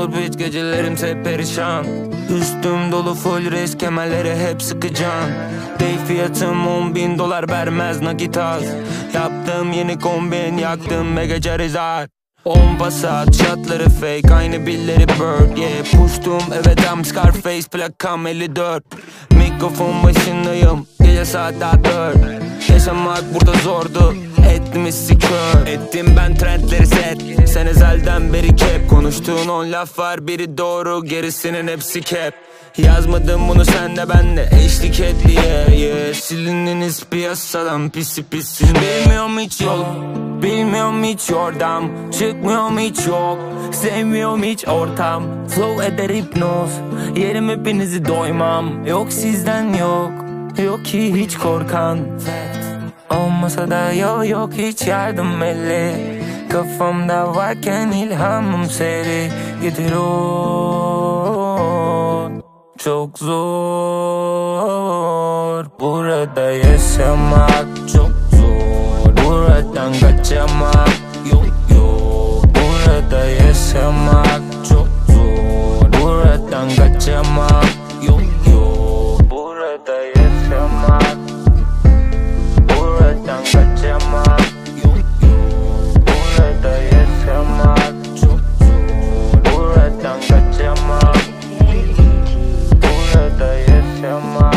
olur hiç gecelerimse perişan. Üstüm dolu full risk kemerleri hep sıkacağım. Dey fiyatım 10 bin dolar vermez nakit az Yaptığım yeni kombin yaktım ve gece rezat On Passat şatları fake aynı billeri bird Yeah. Puştum evet I'm Scarface plakam 54 Mikrofon başındayım gece saat daha 4 Yaşamak burada zordu Ettim kör. Ettim ben trendleri set. Sen ezelden beri kep. Konuştuğun on laf var biri doğru Gerisinin hepsi kep. Yazmadım bunu sen de ben de eşlik et diye. Yeah. Silininiz piyasadan pisi pisi. Bilmiyorum hiç yol Bilmiyorum hiç yordam. Çıkmıyorum hiç yok Sevmiyorum hiç ortam. Flow eder hipnoz Yerim hepinizi doymam. Yok sizden yok Yok ki hiç korkan Olmasa da yok yok hiç yardım eli Kafamda varken ilhamım seri. Gidiyor Çok zor. Burada yaşamak am I?